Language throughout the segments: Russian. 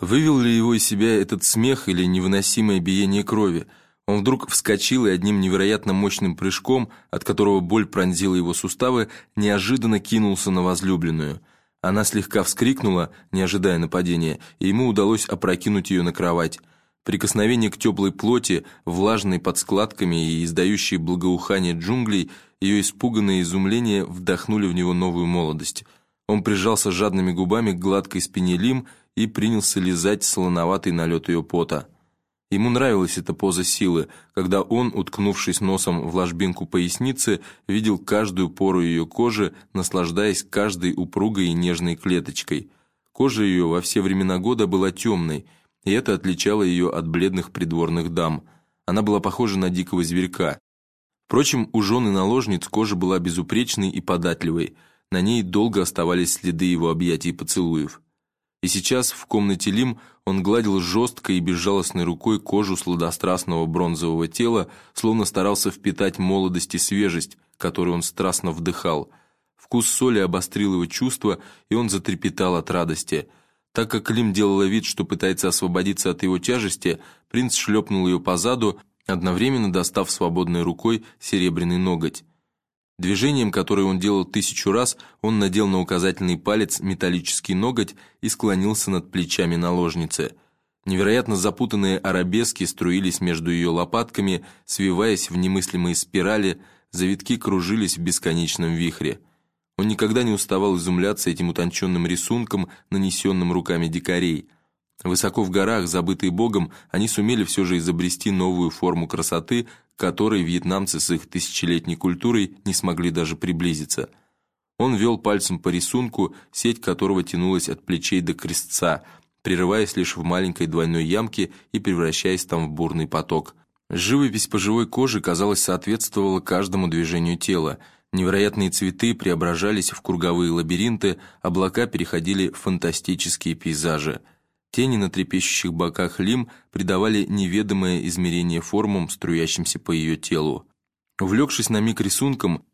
Вывел ли его из себя этот смех или невыносимое биение крови? Он вдруг вскочил и одним невероятно мощным прыжком, от которого боль пронзила его суставы, неожиданно кинулся на возлюбленную. Она слегка вскрикнула, не ожидая нападения, и ему удалось опрокинуть ее на кровать. Прикосновение к теплой плоти, влажной под складками и издающей благоухание джунглей, ее испуганное изумление вдохнули в него новую молодость. Он прижался жадными губами к гладкой спине Лим и принялся лизать солоноватый налет ее пота. Ему нравилась эта поза силы, когда он, уткнувшись носом в ложбинку поясницы, видел каждую пору ее кожи, наслаждаясь каждой упругой и нежной клеточкой. Кожа ее во все времена года была темной – и это отличало ее от бледных придворных дам. Она была похожа на дикого зверька. Впрочем, у жены наложниц кожа была безупречной и податливой, на ней долго оставались следы его объятий и поцелуев. И сейчас в комнате Лим он гладил жесткой и безжалостной рукой кожу сладострастного бронзового тела, словно старался впитать молодость и свежесть, которую он страстно вдыхал. Вкус соли обострил его чувства, и он затрепетал от радости – так как Лим делала вид, что пытается освободиться от его тяжести, принц шлепнул ее по заду, одновременно достав свободной рукой серебряный ноготь. Движением, которое он делал тысячу раз, он надел на указательный палец металлический ноготь и склонился над плечами наложницы. Невероятно запутанные арабески струились между ее лопатками, свиваясь в немыслимые спирали, завитки кружились в бесконечном вихре. Он никогда не уставал изумляться этим утонченным рисунком, нанесенным руками дикарей. Высоко в горах, забытые богом, они сумели все же изобрести новую форму красоты, к которой вьетнамцы с их тысячелетней культурой не смогли даже приблизиться. Он вел пальцем по рисунку, сеть которого тянулась от плечей до крестца, прерываясь лишь в маленькой двойной ямке и превращаясь там в бурный поток. Живопись по живой коже, казалось, соответствовала каждому движению тела – Невероятные цветы преображались в круговые лабиринты, облака переходили в фантастические пейзажи. Тени на трепещущих боках лим придавали неведомое измерение формам, струящимся по ее телу. Увлекшись на миг рисунком,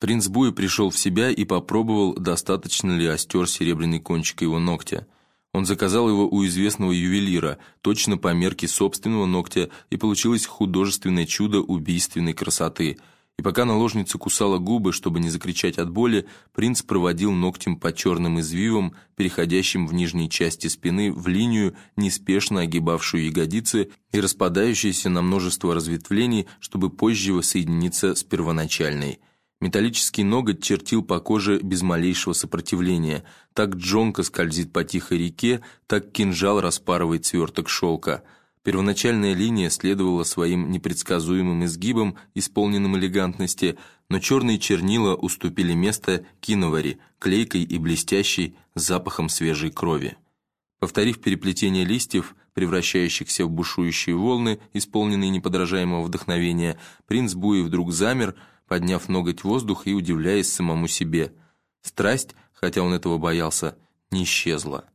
принц Буи пришел в себя и попробовал, достаточно ли остер серебряный кончик его ногтя. Он заказал его у известного ювелира, точно по мерке собственного ногтя, и получилось художественное чудо убийственной красоты – и пока наложница кусала губы, чтобы не закричать от боли, принц проводил ногтем по черным извивам, переходящим в нижней части спины в линию, неспешно огибавшую ягодицы и распадающуюся на множество разветвлений, чтобы позже воссоединиться с первоначальной. Металлический ноготь чертил по коже без малейшего сопротивления. Так джонка скользит по тихой реке, так кинжал распарывает сверток шелка – Первоначальная линия следовала своим непредсказуемым изгибам, исполненным элегантности, но черные чернила уступили место киновари, клейкой и блестящей, с запахом свежей крови. Повторив переплетение листьев, превращающихся в бушующие волны, исполненные неподражаемого вдохновения, принц Буи вдруг замер, подняв ноготь в воздух и удивляясь самому себе. Страсть, хотя он этого боялся, не исчезла.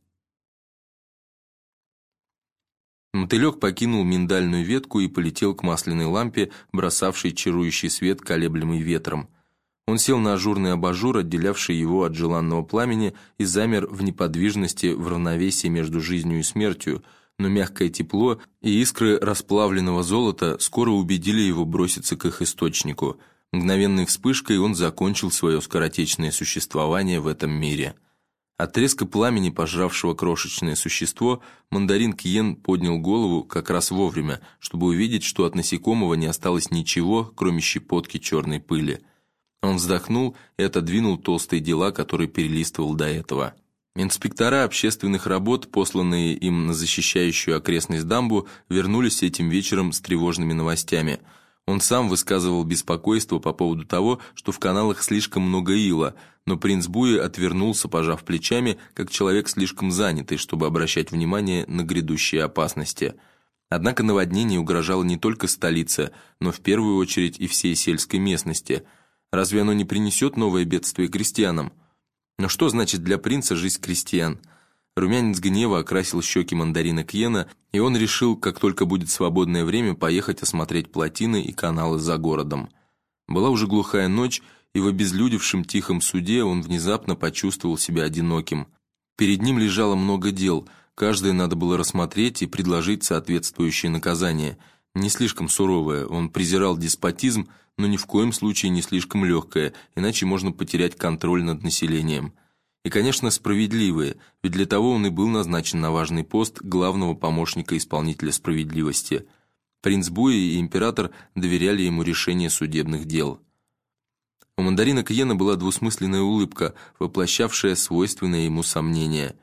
Мотылек покинул миндальную ветку и полетел к масляной лампе, бросавшей чарующий свет, колеблемый ветром. Он сел на ажурный абажур, отделявший его от желанного пламени, и замер в неподвижности, в равновесии между жизнью и смертью, но мягкое тепло и искры расплавленного золота скоро убедили его броситься к их источнику. Мгновенной вспышкой он закончил свое скоротечное существование в этом мире – от треска пламени, пожравшего крошечное существо, мандарин Кьен поднял голову как раз вовремя, чтобы увидеть, что от насекомого не осталось ничего, кроме щепотки черной пыли. Он вздохнул и отодвинул толстые дела, которые перелистывал до этого. Инспектора общественных работ, посланные им на защищающую окрестность дамбу, вернулись этим вечером с тревожными новостями – он сам высказывал беспокойство по поводу того, что в каналах слишком много ила, но принц Буи отвернулся, пожав плечами, как человек слишком занятый, чтобы обращать внимание на грядущие опасности. Однако наводнение угрожало не только столице, но в первую очередь и всей сельской местности. Разве оно не принесет новое бедствие крестьянам? Но что значит для принца жизнь крестьян? Румянец гнева окрасил щеки мандарина Кьена, и он решил, как только будет свободное время, поехать осмотреть плотины и каналы за городом. Была уже глухая ночь, и в обезлюдевшем тихом суде он внезапно почувствовал себя одиноким. Перед ним лежало много дел, Каждое надо было рассмотреть и предложить соответствующее наказание. Не слишком суровое, он презирал деспотизм, но ни в коем случае не слишком легкое, иначе можно потерять контроль над населением. И, конечно, справедливые, ведь для того он и был назначен на важный пост главного помощника исполнителя справедливости. Принц Буи и император доверяли ему решение судебных дел. У мандарина Кьена была двусмысленная улыбка, воплощавшая свойственное ему сомнение.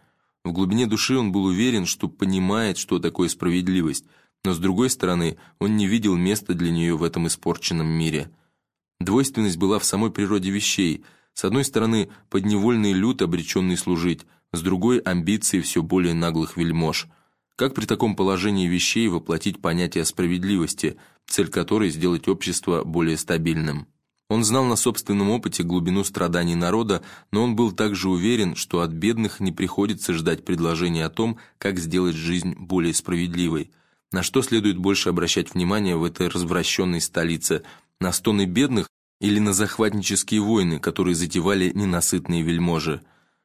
В глубине души он был уверен, что понимает, что такое справедливость, но с другой стороны, он не видел места для нее в этом испорченном мире. Двойственность была в самой природе вещей. С одной стороны, подневольный люд, обреченный служить, с другой – амбиции все более наглых вельмож. Как при таком положении вещей воплотить понятие справедливости, цель которой – сделать общество более стабильным? Он знал на собственном опыте глубину страданий народа, но он был также уверен, что от бедных не приходится ждать предложения о том, как сделать жизнь более справедливой. На что следует больше обращать внимание в этой развращенной столице? На стоны бедных или на захватнические войны, которые затевали ненасытные вельможи?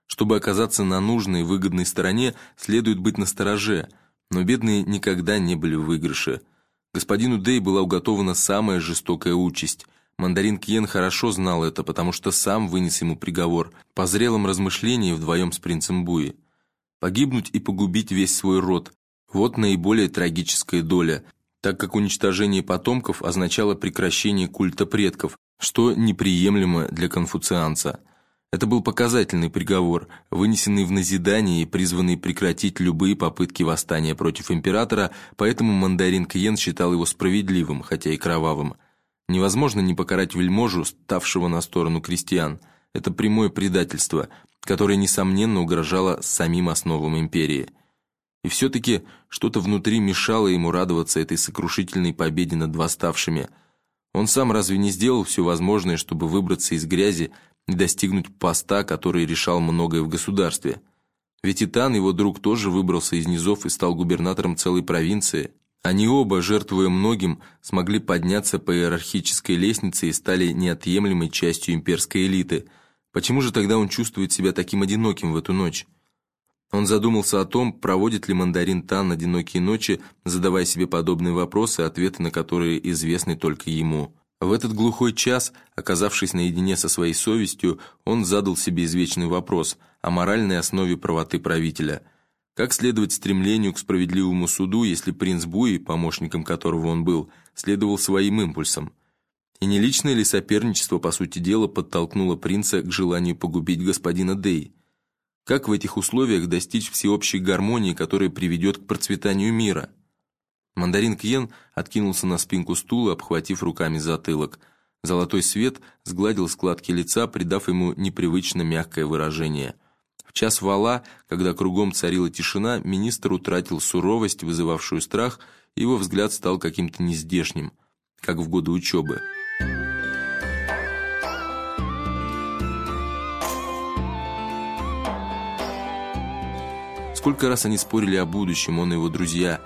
Чтобы оказаться на нужной, выгодной стороне, следует быть настороже, но бедные никогда не были в выигрыше. Господину Дэй была уготована самая жестокая участь – Мандарин Кьен хорошо знал это, потому что сам вынес ему приговор по зрелом размышлении вдвоем с принцем Буи. Погибнуть и погубить весь свой род – вот наиболее трагическая доля, так как уничтожение потомков означало прекращение культа предков, что неприемлемо для конфуцианца. Это был показательный приговор, вынесенный в назидание и призванный прекратить любые попытки восстания против императора, поэтому мандарин Кьен считал его справедливым, хотя и кровавым – Невозможно не покарать вельможу, ставшего на сторону крестьян. Это прямое предательство, которое, несомненно, угрожало самим основам империи. И все-таки что-то внутри мешало ему радоваться этой сокрушительной победе над восставшими. Он сам разве не сделал все возможное, чтобы выбраться из грязи и достигнуть поста, который решал многое в государстве? Ведь Итан, его друг, тоже выбрался из низов и стал губернатором целой провинции. Они оба, жертвуя многим, смогли подняться по иерархической лестнице и стали неотъемлемой частью имперской элиты. Почему же тогда он чувствует себя таким одиноким в эту ночь? Он задумался о том, проводит ли мандарин Тан одинокие ночи, задавая себе подобные вопросы, ответы на которые известны только ему. В этот глухой час, оказавшись наедине со своей совестью, он задал себе извечный вопрос о моральной основе правоты правителя – как следовать стремлению к справедливому суду, если принц Буи, помощником которого он был, следовал своим импульсам? И не личное ли соперничество, по сути дела, подтолкнуло принца к желанию погубить господина Дэй? Как в этих условиях достичь всеобщей гармонии, которая приведет к процветанию мира? Мандарин Кьен откинулся на спинку стула, обхватив руками затылок. Золотой свет сгладил складки лица, придав ему непривычно мягкое выражение – в час вала, когда кругом царила тишина, министр утратил суровость, вызывавшую страх, и его взгляд стал каким-то нездешним, как в годы учебы. Сколько раз они спорили о будущем, он и его друзья.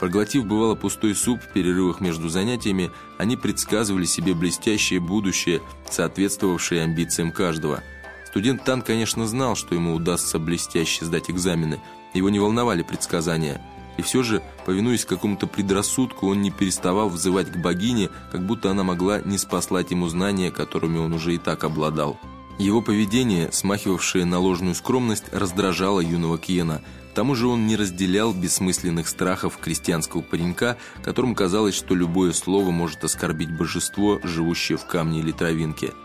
Проглотив бывало пустой суп в перерывах между занятиями, они предсказывали себе блестящее будущее, соответствовавшее амбициям каждого – Студент Тан, конечно, знал, что ему удастся блестяще сдать экзамены. Его не волновали предсказания. И все же, повинуясь какому-то предрассудку, он не переставал взывать к богине, как будто она могла не спаслать ему знания, которыми он уже и так обладал. Его поведение, смахивавшее на ложную скромность, раздражало юного Киена. К тому же он не разделял бессмысленных страхов крестьянского паренька, которому казалось, что любое слово может оскорбить божество, живущее в камне или травинке –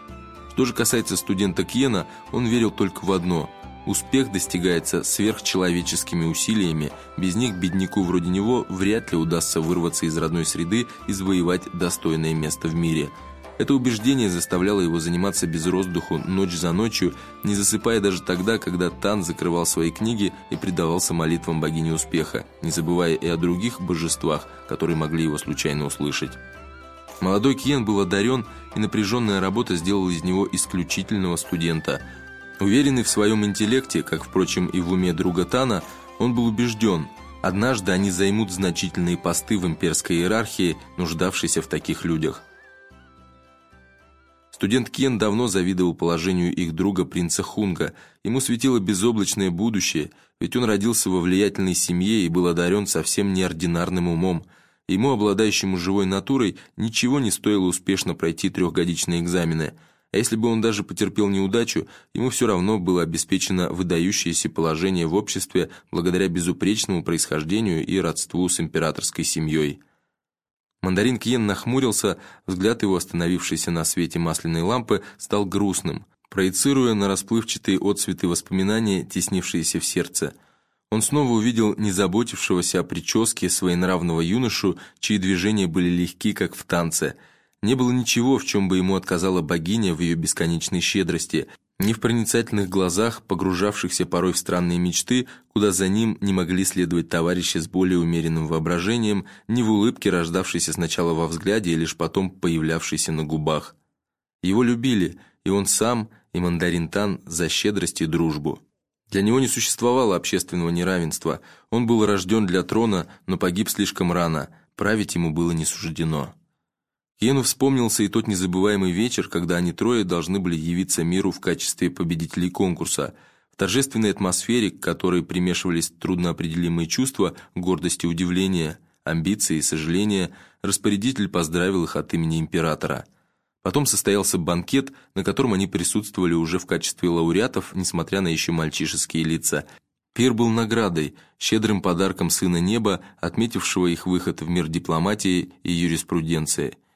что же касается студента Кьена, он верил только в одно – успех достигается сверхчеловеческими усилиями, без них бедняку вроде него вряд ли удастся вырваться из родной среды и завоевать достойное место в мире. Это убеждение заставляло его заниматься без роздуху ночь за ночью, не засыпая даже тогда, когда Тан закрывал свои книги и предавался молитвам богини успеха, не забывая и о других божествах, которые могли его случайно услышать. Молодой Киен был одарен, и напряженная работа сделала из него исключительного студента. Уверенный в своем интеллекте, как, впрочем, и в уме друга Тана, он был убежден, однажды они займут значительные посты в имперской иерархии, нуждавшейся в таких людях. Студент Кен давно завидовал положению их друга принца Хунга. Ему светило безоблачное будущее, ведь он родился во влиятельной семье и был одарен совсем неординарным умом. Ему, обладающему живой натурой, ничего не стоило успешно пройти трехгодичные экзамены – а если бы он даже потерпел неудачу, ему все равно было обеспечено выдающееся положение в обществе благодаря безупречному происхождению и родству с императорской семьей. Мандарин Кьен нахмурился, взгляд его, остановившийся на свете масляной лампы, стал грустным, проецируя на расплывчатые отцветы воспоминания, теснившиеся в сердце. Он снова увидел незаботившегося о прическе своенравного юношу, чьи движения были легки, как в танце – не было ничего, в чем бы ему отказала богиня в ее бесконечной щедрости, ни в проницательных глазах, погружавшихся порой в странные мечты, куда за ним не могли следовать товарищи с более умеренным воображением, ни в улыбке, рождавшейся сначала во взгляде и лишь потом появлявшейся на губах. Его любили, и он сам, и мандарин Тан за щедрость и дружбу. Для него не существовало общественного неравенства, он был рожден для трона, но погиб слишком рано, править ему было не суждено. Йену вспомнился и тот незабываемый вечер, когда они трое должны были явиться миру в качестве победителей конкурса. В торжественной атмосфере, к которой примешивались трудноопределимые чувства, гордость и удивление, амбиции и сожаления, распорядитель поздравил их от имени императора. Потом состоялся банкет, на котором они присутствовали уже в качестве лауреатов, несмотря на еще мальчишеские лица. Пир был наградой, щедрым подарком сына неба, отметившего их выход в мир дипломатии и юриспруденции –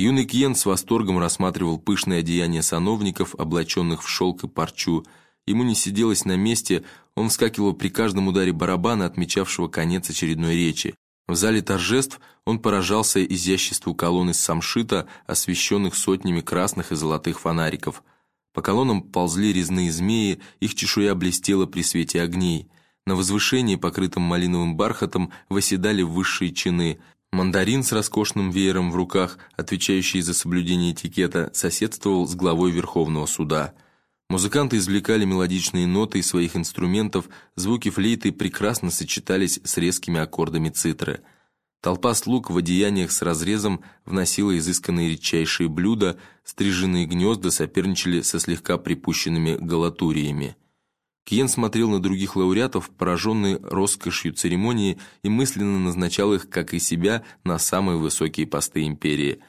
Юный Кьен с восторгом рассматривал пышное одеяние сановников, облаченных в шелк и парчу. Ему не сиделось на месте, он вскакивал при каждом ударе барабана, отмечавшего конец очередной речи. В зале торжеств он поражался изяществу колонн из самшита, освещенных сотнями красных и золотых фонариков. По колоннам ползли резные змеи, их чешуя блестела при свете огней. На возвышении, покрытом малиновым бархатом, восседали высшие чины – Мандарин с роскошным веером в руках, отвечающий за соблюдение этикета, соседствовал с главой Верховного суда. Музыканты извлекали мелодичные ноты из своих инструментов, звуки флейты прекрасно сочетались с резкими аккордами цитры. Толпа слуг в одеяниях с разрезом вносила изысканные редчайшие блюда, стриженные гнезда соперничали со слегка припущенными галатуриями. Киен смотрел на других лауреатов, пораженный роскошью церемонии, и мысленно назначал их, как и себя, на самые высокие посты империи.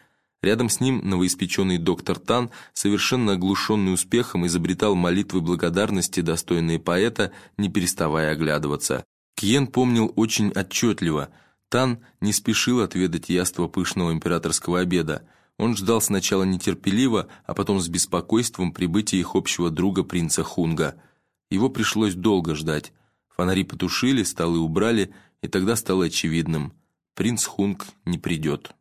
Рядом с ним новоиспеченный доктор Тан, совершенно оглушенный успехом, изобретал молитвы благодарности, достойные поэта, не переставая оглядываться. Киен помнил очень отчетливо. Тан не спешил отведать яство пышного императорского обеда. Он ждал сначала нетерпеливо, а потом с беспокойством прибытия их общего друга принца Хунга – его пришлось долго ждать. Фонари потушили, столы убрали, и тогда стало очевидным – принц Хунг не придет.